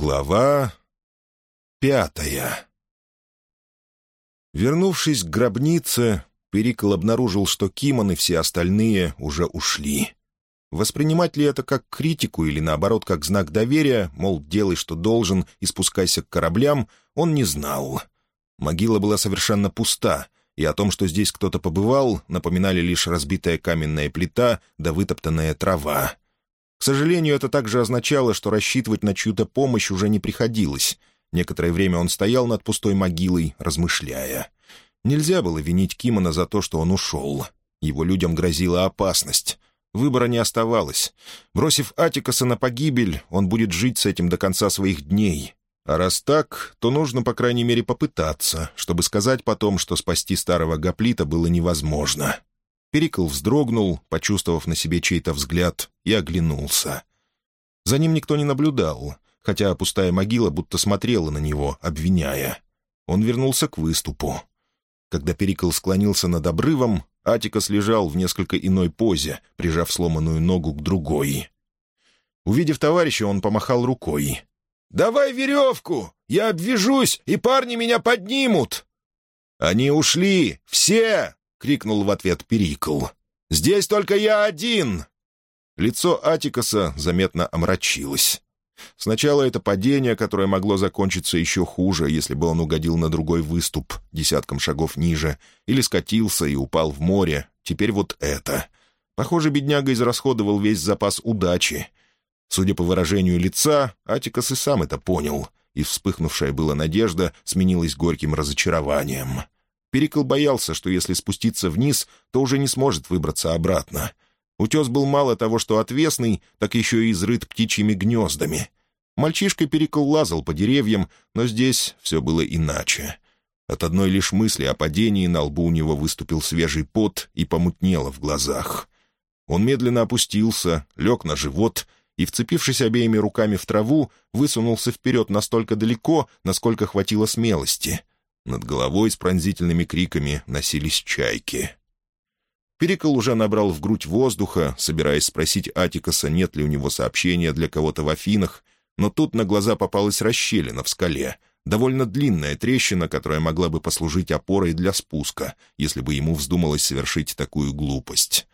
Глава пятая Вернувшись к гробнице, Перикл обнаружил, что Кимон и все остальные уже ушли. Воспринимать ли это как критику или, наоборот, как знак доверия, мол, делай, что должен, и спускайся к кораблям, он не знал. Могила была совершенно пуста, и о том, что здесь кто-то побывал, напоминали лишь разбитая каменная плита да вытоптанная трава. К сожалению, это также означало, что рассчитывать на чью-то помощь уже не приходилось. Некоторое время он стоял над пустой могилой, размышляя. Нельзя было винить Кимона за то, что он ушел. Его людям грозила опасность. Выбора не оставалось. Бросив Атикаса на погибель, он будет жить с этим до конца своих дней. А раз так, то нужно, по крайней мере, попытаться, чтобы сказать потом, что спасти старого гоплита было невозможно. Перикл вздрогнул, почувствовав на себе чей-то взгляд, и оглянулся. За ним никто не наблюдал, хотя пустая могила будто смотрела на него, обвиняя. Он вернулся к выступу. Когда Перикл склонился над обрывом, Атикас лежал в несколько иной позе, прижав сломанную ногу к другой. Увидев товарища, он помахал рукой. «Давай веревку! Я обвяжусь, и парни меня поднимут!» «Они ушли! Все!» — крикнул в ответ Перикл. «Здесь только я один!» Лицо Атикаса заметно омрачилось. Сначала это падение, которое могло закончиться еще хуже, если бы он угодил на другой выступ, десятком шагов ниже, или скатился и упал в море. Теперь вот это. Похоже, бедняга израсходовал весь запас удачи. Судя по выражению лица, Атикас и сам это понял, и вспыхнувшая была надежда сменилась горьким разочарованием. Перикл боялся, что если спуститься вниз, то уже не сможет выбраться обратно. Утес был мало того, что отвесный, так еще и изрыт птичьими гнездами. Мальчишка Перикл лазал по деревьям, но здесь все было иначе. От одной лишь мысли о падении на лбу у него выступил свежий пот и помутнело в глазах. Он медленно опустился, лег на живот и, вцепившись обеими руками в траву, высунулся вперед настолько далеко, насколько хватило смелости — над головой с пронзительными криками носились чайки. Перикл уже набрал в грудь воздуха, собираясь спросить Атикаса, нет ли у него сообщения для кого-то в Афинах, но тут на глаза попалась расщелина в скале, довольно длинная трещина, которая могла бы послужить опорой для спуска, если бы ему вздумалось совершить такую глупость.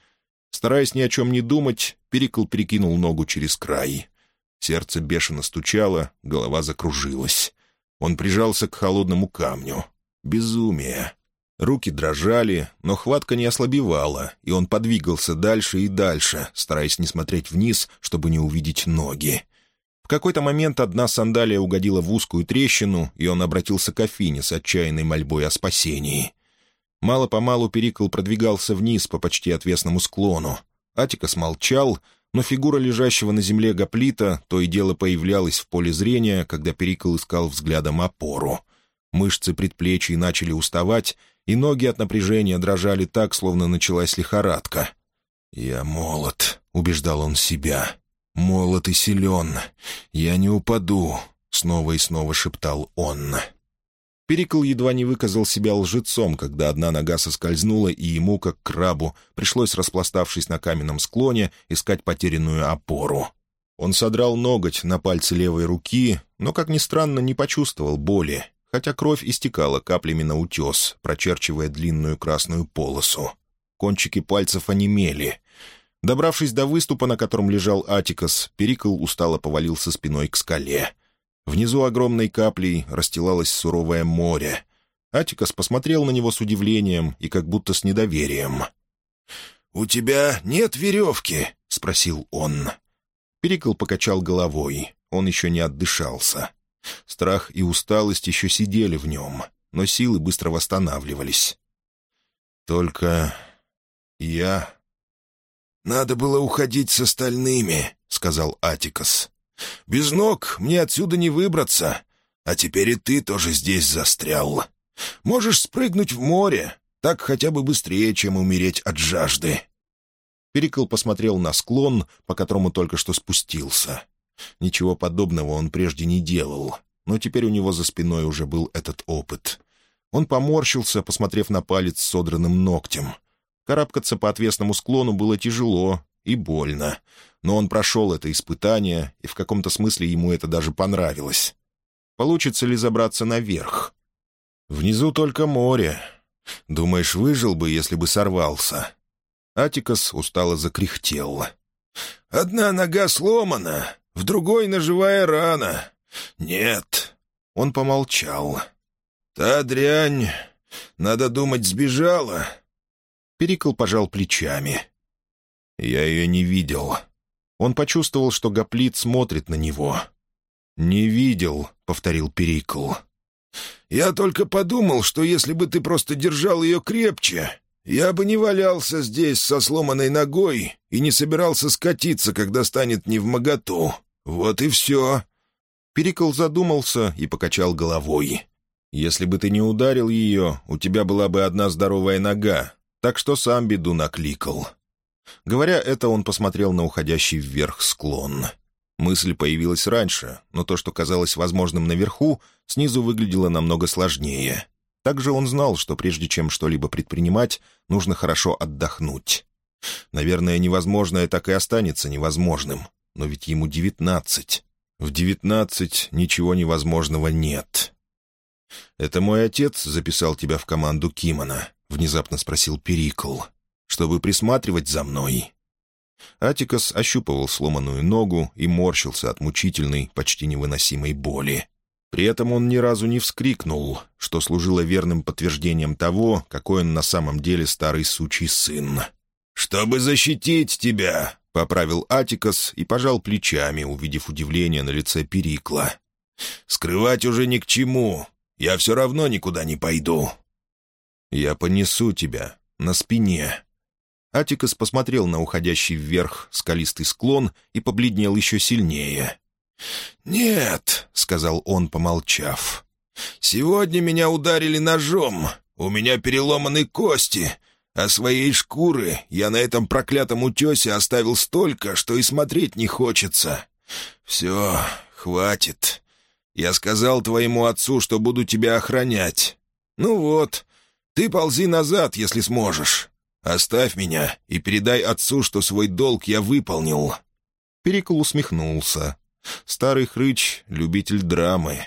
Стараясь ни о чем не думать, Перикл перекинул ногу через край. Сердце бешено стучало, голова закружилась. Он прижался к холодному камню. Безумие. Руки дрожали, но хватка не ослабевала, и он подвигался дальше и дальше, стараясь не смотреть вниз, чтобы не увидеть ноги. В какой-то момент одна сандалия угодила в узкую трещину, и он обратился к Афине с отчаянной мольбой о спасении. Мало-помалу Перикл продвигался вниз по почти отвесному склону. Атикас молчал, но фигура лежащего на земле гоплита то и дело появлялась в поле зрения, когда Перикл искал взглядом опору. Мышцы предплечий начали уставать, и ноги от напряжения дрожали так, словно началась лихорадка. «Я молод», — убеждал он себя. «Молод и силен. Я не упаду», — снова и снова шептал он. Перикл едва не выказал себя лжецом, когда одна нога соскользнула, и ему, как крабу, пришлось, распластавшись на каменном склоне, искать потерянную опору. Он содрал ноготь на пальце левой руки, но, как ни странно, не почувствовал боли, хотя кровь истекала каплями на утес, прочерчивая длинную красную полосу. Кончики пальцев онемели. Добравшись до выступа, на котором лежал Атикас, Перикл устало повалился спиной к скале — Внизу огромной каплей расстилалось суровое море. Атикас посмотрел на него с удивлением и как будто с недоверием. «У тебя нет веревки?» — спросил он. Перикл покачал головой. Он еще не отдышался. Страх и усталость еще сидели в нем, но силы быстро восстанавливались. «Только я...» «Надо было уходить с остальными», — сказал Атикас. Без ног мне отсюда не выбраться, а теперь и ты тоже здесь застрял. Можешь спрыгнуть в море, так хотя бы быстрее, чем умереть от жажды». Перикл посмотрел на склон, по которому только что спустился. Ничего подобного он прежде не делал, но теперь у него за спиной уже был этот опыт. Он поморщился, посмотрев на палец с содранным ногтем. Карабкаться по отвесному склону было тяжело и больно, но он прошел это испытание, и в каком-то смысле ему это даже понравилось. Получится ли забраться наверх? Внизу только море. Думаешь, выжил бы, если бы сорвался? Атикас устало закряхтел. «Одна нога сломана, в другой ножевая рана. Нет». Он помолчал. «Та дрянь, надо думать, сбежала». Перикл пожал плечами. «Я ее не видел». Он почувствовал, что Гоплит смотрит на него. «Не видел», — повторил Перикл. «Я только подумал, что если бы ты просто держал ее крепче, я бы не валялся здесь со сломанной ногой и не собирался скатиться, когда станет не в моготу. Вот и все». Перикл задумался и покачал головой. «Если бы ты не ударил ее, у тебя была бы одна здоровая нога, так что сам беду накликал». Говоря это, он посмотрел на уходящий вверх склон. Мысль появилась раньше, но то, что казалось возможным наверху, снизу выглядело намного сложнее. Также он знал, что прежде чем что-либо предпринимать, нужно хорошо отдохнуть. Наверное, невозможное так и останется невозможным, но ведь ему девятнадцать. В девятнадцать ничего невозможного нет. «Это мой отец записал тебя в команду Кимона», — внезапно спросил Перикл, — «чтобы присматривать за мной». Атикас ощупывал сломанную ногу и морщился от мучительной, почти невыносимой боли. При этом он ни разу не вскрикнул, что служило верным подтверждением того, какой он на самом деле старый сучий сын. «Чтобы защитить тебя!» — поправил Атикас и пожал плечами, увидев удивление на лице Перикла. «Скрывать уже ни к чему. Я все равно никуда не пойду». «Я понесу тебя на спине», Атикас посмотрел на уходящий вверх скалистый склон и побледнел еще сильнее. «Нет», — сказал он, помолчав, — «сегодня меня ударили ножом, у меня переломаны кости, а своей шкуры я на этом проклятом утесе оставил столько, что и смотреть не хочется. Все, хватит. Я сказал твоему отцу, что буду тебя охранять. Ну вот, ты ползи назад, если сможешь. Оставь меня и передай отцу, что свой долг я выполнил». Перикл усмехнулся. Старый хрыч — любитель драмы.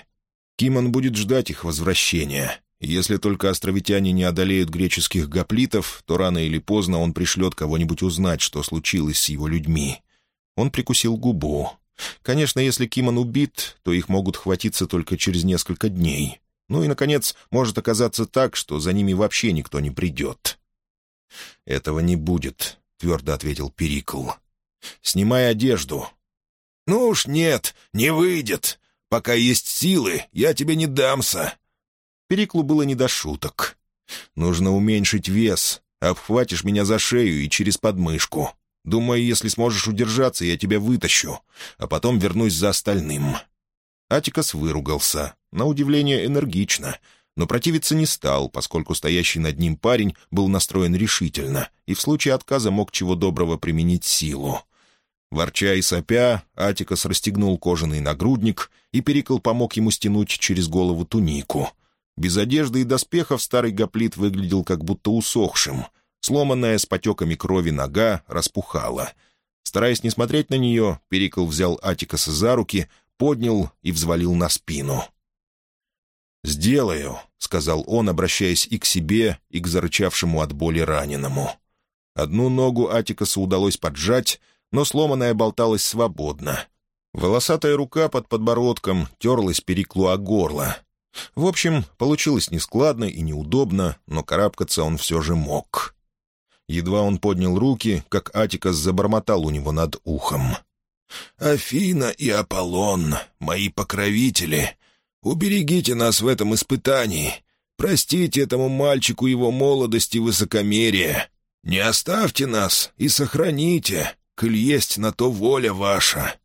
Кимон будет ждать их возвращения. Если только островитяне не одолеют греческих гоплитов, то рано или поздно он пришлет кого-нибудь узнать, что случилось с его людьми. Он прикусил губу. Конечно, если Кимон убит, то их могут хватиться только через несколько дней. Ну и, наконец, может оказаться так, что за ними вообще никто не придет. «Этого не будет», — твердо ответил Перикл. «Снимай одежду». «Ну уж нет, не выйдет. Пока есть силы, я тебе не дамся». Периклу было не до шуток. «Нужно уменьшить вес. Обхватишь меня за шею и через подмышку. Думаю, если сможешь удержаться, я тебя вытащу, а потом вернусь за остальным». Атикас выругался. На удивление энергично — но противиться не стал, поскольку стоящий над ним парень был настроен решительно и в случае отказа мог чего доброго применить силу. Ворча и сопя, Атикас расстегнул кожаный нагрудник, и Перикл помог ему стянуть через голову тунику. Без одежды и доспехов старый гоплит выглядел как будто усохшим. Сломанная с потеками крови нога распухала. Стараясь не смотреть на нее, Перикл взял Атикаса за руки, поднял и взвалил на спину — «Сделаю», — сказал он, обращаясь и к себе, и к зарычавшему от боли раненому. Одну ногу Атикасу удалось поджать, но сломанная болталась свободно. Волосатая рука под подбородком терлась переклу о горло. В общем, получилось нескладно и неудобно, но карабкаться он все же мог. Едва он поднял руки, как Атикас забормотал у него над ухом. «Афина и Аполлон, мои покровители, Уберегите нас в этом испытании. Простите этому мальчику его молодости и высокомерие. Не оставьте нас и сохраните, коль есть на то воля ваша».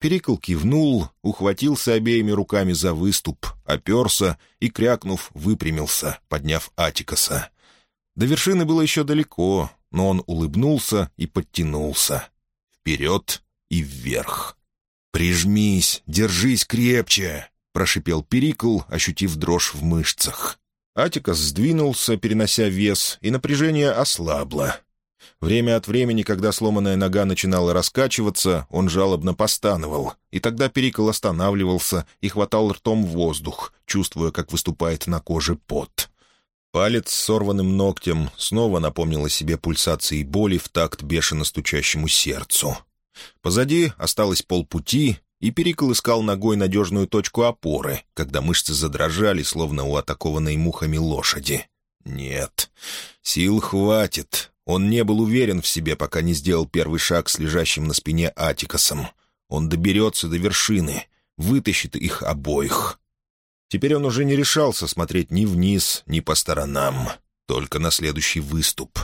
Перикл кивнул, ухватился обеими руками за выступ, оперся и, крякнув, выпрямился, подняв Атикаса. До вершины было еще далеко, но он улыбнулся и подтянулся. Вперед и вверх. «Прижмись, держись крепче!» Прошипел Перикл, ощутив дрожь в мышцах. Атикас сдвинулся, перенося вес, и напряжение ослабло. Время от времени, когда сломанная нога начинала раскачиваться, он жалобно постановал, и тогда Перикл останавливался и хватал ртом воздух, чувствуя, как выступает на коже пот. Палец с сорванным ногтем снова напомнил о себе пульсации боли в такт бешено стучащему сердцу. Позади осталось полпути, и Перикл искал ногой надежную точку опоры, когда мышцы задрожали, словно у атакованной мухами лошади. Нет, сил хватит. Он не был уверен в себе, пока не сделал первый шаг с лежащим на спине Атикосом. Он доберется до вершины, вытащит их обоих. Теперь он уже не решался смотреть ни вниз, ни по сторонам. Только на следующий выступ.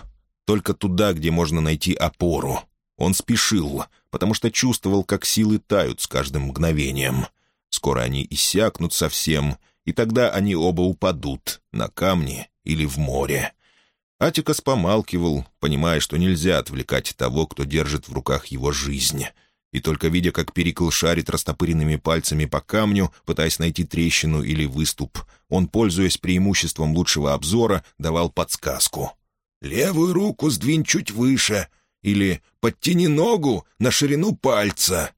Только туда, где можно найти опору. Он спешил, потому что чувствовал, как силы тают с каждым мгновением. Скоро они иссякнут совсем, и тогда они оба упадут на камни или в море. Атикас помалкивал, понимая, что нельзя отвлекать того, кто держит в руках его жизнь. И только видя, как Перикл шарит растопыренными пальцами по камню, пытаясь найти трещину или выступ, он, пользуясь преимуществом лучшего обзора, давал подсказку. «Левую руку сдвинь чуть выше», или «подтяни ногу на ширину пальца».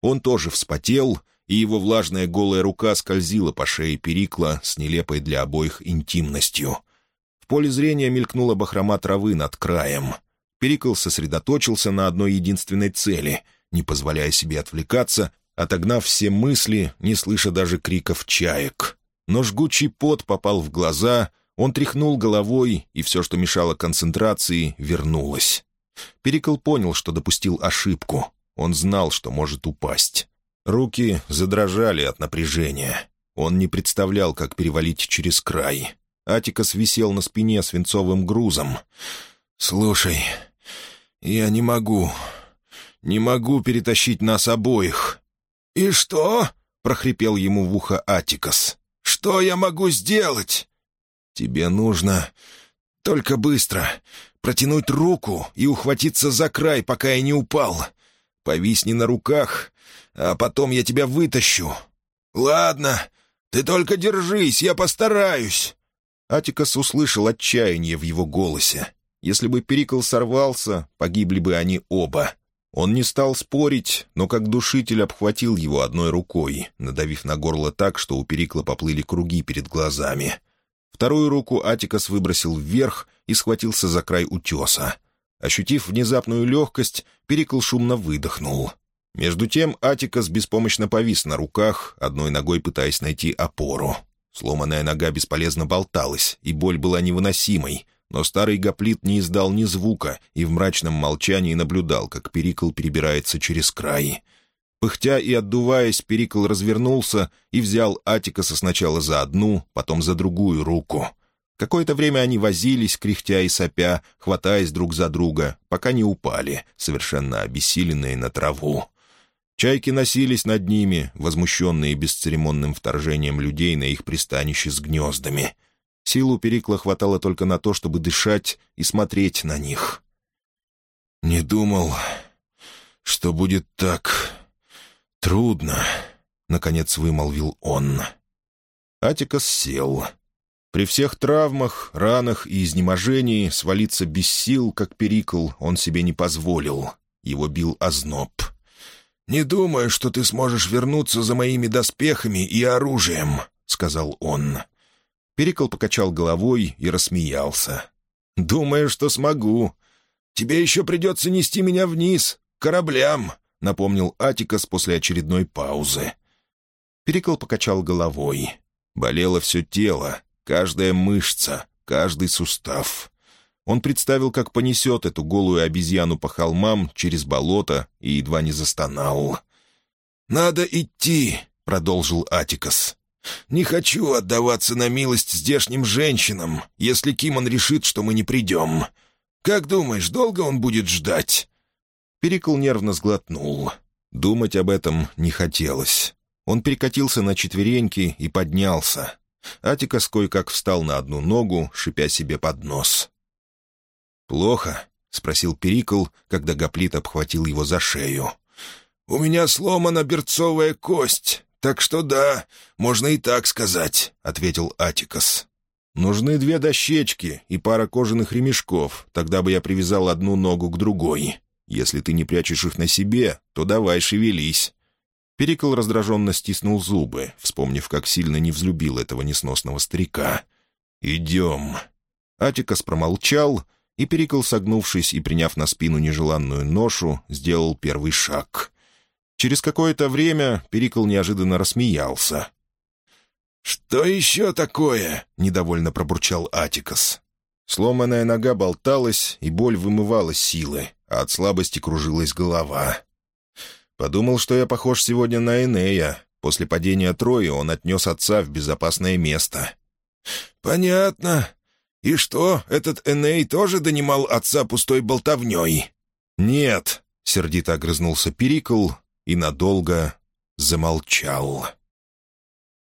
Он тоже вспотел, и его влажная голая рука скользила по шее Перикла с нелепой для обоих интимностью. В поле зрения мелькнула бахрома травы над краем. Перикл сосредоточился на одной единственной цели, не позволяя себе отвлекаться, отогнав все мысли, не слыша даже криков чаек. Но жгучий пот попал в глаза, он тряхнул головой, и все, что мешало концентрации, вернулось. Перикл понял, что допустил ошибку. Он знал, что может упасть. Руки задрожали от напряжения. Он не представлял, как перевалить через край. Атикас висел на спине свинцовым грузом. «Слушай, я не могу. Не могу перетащить нас обоих». «И что?» — прохрипел ему в ухо Атикас. «Что я могу сделать?» «Тебе нужно только быстро протянуть руку и ухватиться за край, пока я не упал. Повисни на руках, а потом я тебя вытащу». «Ладно, ты только держись, я постараюсь». Атикас услышал отчаяние в его голосе. Если бы Перикл сорвался, погибли бы они оба. Он не стал спорить, но как душитель обхватил его одной рукой, надавив на горло так, что у Перикла поплыли круги перед глазами. Вторую руку Атикас выбросил вверх и схватился за край утеса. Ощутив внезапную легкость, Перикл шумно выдохнул. Между тем Атикас беспомощно повис на руках, одной ногой пытаясь найти опору. Сломанная нога бесполезно болталась, и боль была невыносимой, но старый гоплит не издал ни звука и в мрачном молчании наблюдал, как Перикл перебирается через край. Пыхтя и отдуваясь, Перикл развернулся и взял Атикаса сначала за одну, потом за другую руку. Какое-то время они возились, кряхтя и сопя, хватаясь друг за друга, пока не упали, совершенно обессиленные на траву. Чайки носились над ними, возмущенные бесцеремонным вторжением людей на их пристанище с гнездами. Силу Перикла хватало только на то, чтобы дышать и смотреть на них. «Не думал, что будет так трудно», — наконец вымолвил он. Атикас сел. При всех травмах, ранах и изнеможении свалиться без сил, как Перикл, он себе не позволил. Его бил озноб. «Не думаю, что ты сможешь вернуться за моими доспехами и оружием», — сказал он. Перикл покачал головой и рассмеялся. «Думаю, что смогу. Тебе еще придется нести меня вниз, к кораблям», — напомнил Атикас после очередной паузы. Перикл покачал головой. Болело все тело, каждая мышца, каждый сустав. Он представил, как понесет эту голую обезьяну по холмам через болото и едва не застонал. «Надо идти», — продолжил Атикас. «Не хочу отдаваться на милость здешним женщинам, если Кимон решит, что мы не придем. Как думаешь, долго он будет ждать?» Перикл нервно сглотнул. Думать об этом не хотелось. Он перекатился на четвереньки и поднялся. Атикас кое-как встал на одну ногу, шипя себе под нос. «Плохо?» — спросил Перикл, когда Гоплит обхватил его за шею. «У меня сломана берцовая кость, так что да, можно и так сказать», — ответил Атикас. Нужны две дощечки и пара кожаных ремешков, тогда бы я привязал одну ногу к другой. Если ты не прячешь их на себе, то давай шевелись». Перикл раздраженно стиснул зубы, вспомнив, как сильно не взлюбил этого несносного старика. «Идем». Атикас промолчал, и Перикл, согнувшись и приняв на спину нежеланную ношу, сделал первый шаг. Через какое-то время Перикл неожиданно рассмеялся. «Что еще такое?» — недовольно пробурчал Атикас. Сломанная нога болталась, и боль вымывала силы, а от слабости кружилась голова. Подумал, что я похож сегодня на Энея. После падения Трои он отнес отца в безопасное место. «Понятно. И что, этот Эней тоже донимал отца пустой болтовней?» «Нет», — сердито огрызнулся Перикл и надолго замолчал.